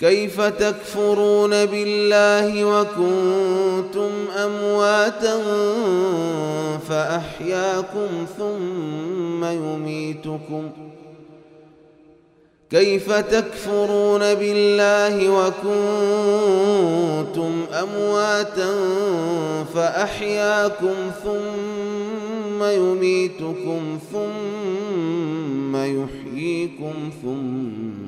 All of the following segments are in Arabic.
كيف تكفرون بالله وكنتم أمواتا فأحياكم ثم يميتكم ۖ كيف تكفرون بالله وكنتم أمواتا فأحياكم ثم يميتكم ثم يحييكم ثم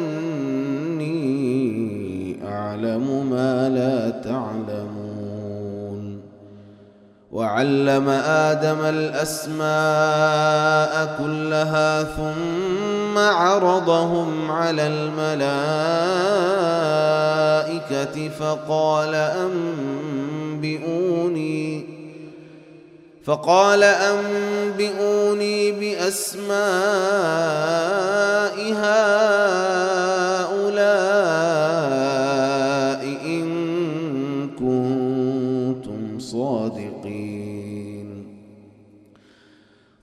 أعلم ما لا تعلمون. وعلم آدم الأسماء كلها ثم عرضهم على الملائكة فقال أنبئوني فقال أنبئوني بأسماء هؤلاء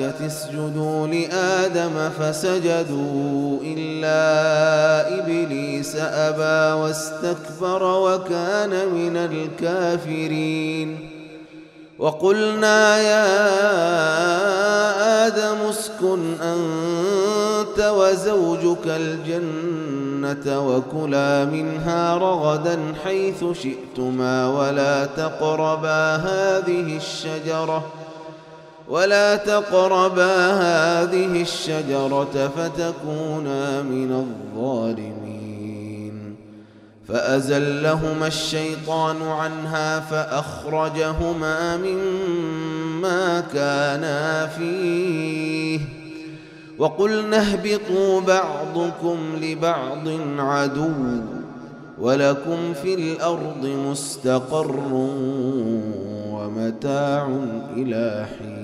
اسجدوا لآدم فسجدوا إلا إبليس أبى واستكبر وكان من الكافرين. وقلنا يا آدم اسكن أنت وزوجك الجنة وكلا منها رغدا حيث شئتما ولا تقربا هذه الشجرة ولا تقربا هذه الشجرة فتكونا من الظالمين. فأزلهما الشيطان عنها فأخرجهما مما كانا فيه. وقلنا اهبطوا بعضكم لبعض عدو ولكم في الأرض مستقر ومتاع إلى حين.